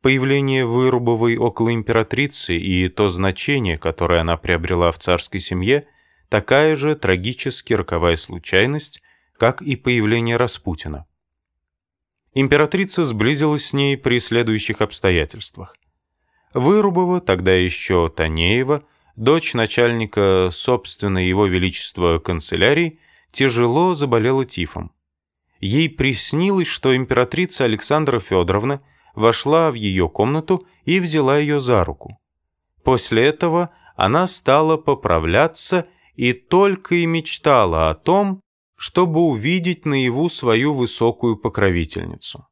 Появление Вырубовой около императрицы и то значение, которое она приобрела в царской семье, такая же трагически роковая случайность, как и появление Распутина. Императрица сблизилась с ней при следующих обстоятельствах. Вырубова, тогда еще Танеева, дочь начальника собственной его величества канцелярии, тяжело заболела тифом. Ей приснилось, что императрица Александра Федоровна вошла в ее комнату и взяла ее за руку. После этого она стала поправляться и только и мечтала о том, чтобы увидеть наяву свою высокую покровительницу.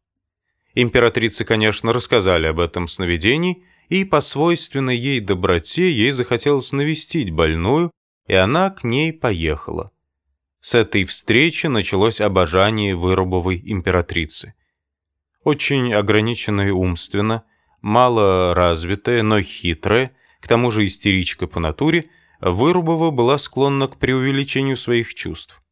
Императрице, конечно, рассказали об этом сновидении, и по свойственной ей доброте ей захотелось навестить больную, и она к ней поехала. С этой встречи началось обожание Вырубовой императрицы. Очень ограниченная умственно, мало развитая, но хитрая, к тому же истеричка по натуре, Вырубова была склонна к преувеличению своих чувств.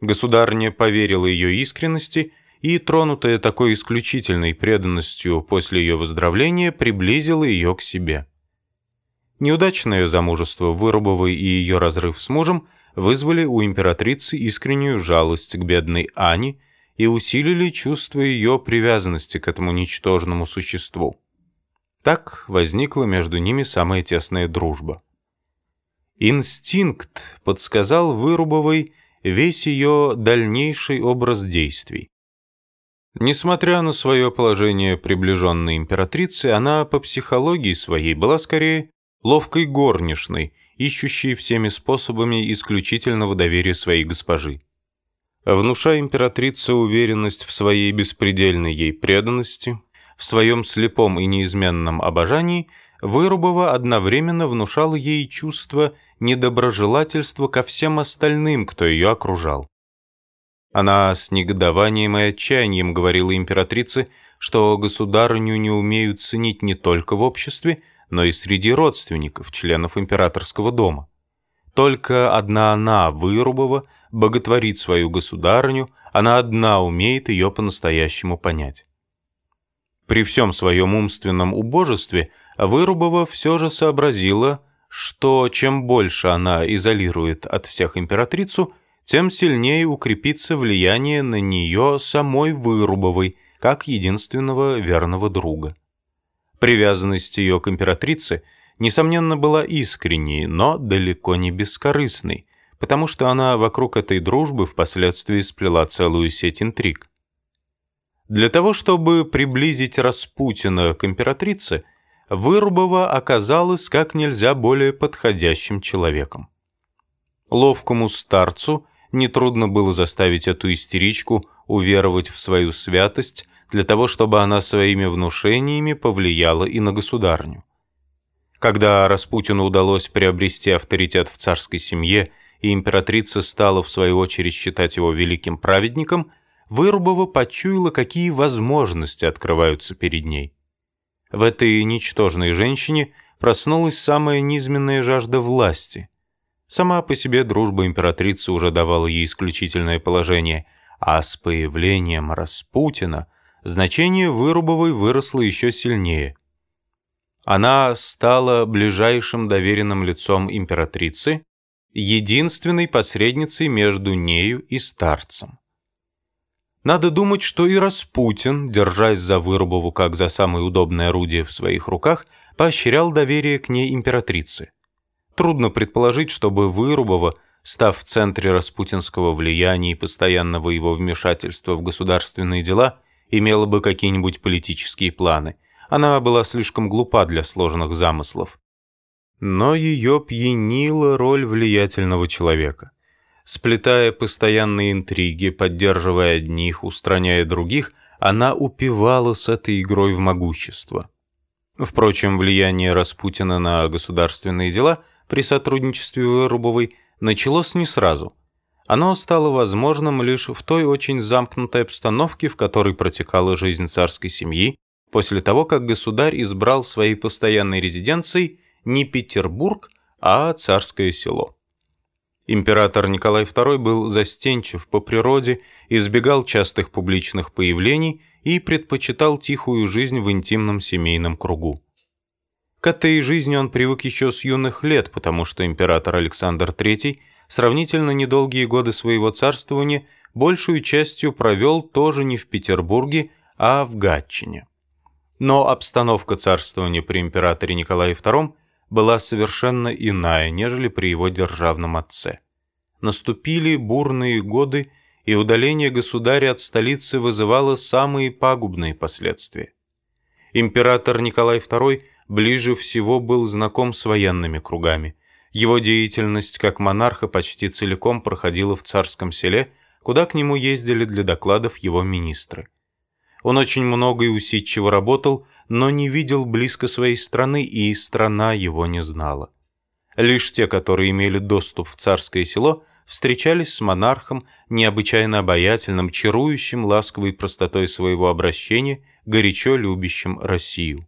Государня поверила ее искренности и, тронутая такой исключительной преданностью после ее выздоровления, приблизила ее к себе. Неудачное замужество Вырубовой и ее разрыв с мужем вызвали у императрицы искреннюю жалость к бедной Ане и усилили чувство ее привязанности к этому ничтожному существу. Так возникла между ними самая тесная дружба. Инстинкт подсказал Вырубовой весь ее дальнейший образ действий. Несмотря на свое положение приближенной императрицы, она по психологии своей была скорее ловкой горничной, ищущей всеми способами исключительного доверия своей госпожи. Внушая императрице уверенность в своей беспредельной ей преданности, в своем слепом и неизменном обожании, Вырубова одновременно внушала ей чувство недоброжелательства ко всем остальным, кто ее окружал. Она с негодованием и отчаянием говорила императрице, что государыню не умеют ценить не только в обществе, но и среди родственников, членов императорского дома. Только одна она, Вырубова, боготворит свою государыню, она одна умеет ее по-настоящему понять. При всем своем умственном убожестве Вырубова все же сообразила, что чем больше она изолирует от всех императрицу, тем сильнее укрепится влияние на нее самой Вырубовой, как единственного верного друга. Привязанность ее к императрице, несомненно, была искренней, но далеко не бескорыстной, потому что она вокруг этой дружбы впоследствии сплела целую сеть интриг. Для того, чтобы приблизить Распутина к императрице, Вырубова оказалась как нельзя более подходящим человеком. Ловкому старцу нетрудно было заставить эту истеричку уверовать в свою святость, для того, чтобы она своими внушениями повлияла и на государню. Когда Распутину удалось приобрести авторитет в царской семье, и императрица стала в свою очередь считать его великим праведником, Вырубова почуяла, какие возможности открываются перед ней. В этой ничтожной женщине проснулась самая низменная жажда власти. Сама по себе дружба императрицы уже давала ей исключительное положение, а с появлением Распутина значение Вырубовой выросло еще сильнее. Она стала ближайшим доверенным лицом императрицы, единственной посредницей между нею и старцем. Надо думать, что и Распутин, держась за Вырубову как за самое удобное орудие в своих руках, поощрял доверие к ней императрицы. Трудно предположить, чтобы Вырубова – став в центре распутинского влияния и постоянного его вмешательства в государственные дела, имела бы какие-нибудь политические планы. Она была слишком глупа для сложных замыслов. Но ее пьянила роль влиятельного человека. Сплетая постоянные интриги, поддерживая одних, устраняя других, она упивала с этой игрой в могущество. Впрочем, влияние Распутина на государственные дела при сотрудничестве Вырубовой началось не сразу – оно стало возможным лишь в той очень замкнутой обстановке, в которой протекала жизнь царской семьи, после того, как государь избрал своей постоянной резиденцией не Петербург, а царское село. Император Николай II был застенчив по природе, избегал частых публичных появлений и предпочитал тихую жизнь в интимном семейном кругу. К этой жизни он привык еще с юных лет, потому что император Александр III сравнительно недолгие годы своего царствования большую частью провел тоже не в Петербурге, а в Гатчине. Но обстановка царствования при императоре Николае II была совершенно иная, нежели при его державном отце. Наступили бурные годы, и удаление государя от столицы вызывало самые пагубные последствия. Император Николай II ближе всего был знаком с военными кругами. Его деятельность как монарха почти целиком проходила в царском селе, куда к нему ездили для докладов его министры. Он очень много и усидчиво работал, но не видел близко своей страны, и страна его не знала. Лишь те, которые имели доступ в царское село, встречались с монархом, необычайно обаятельным, чарующим ласковой простотой своего обращения, горячо любящим Россию.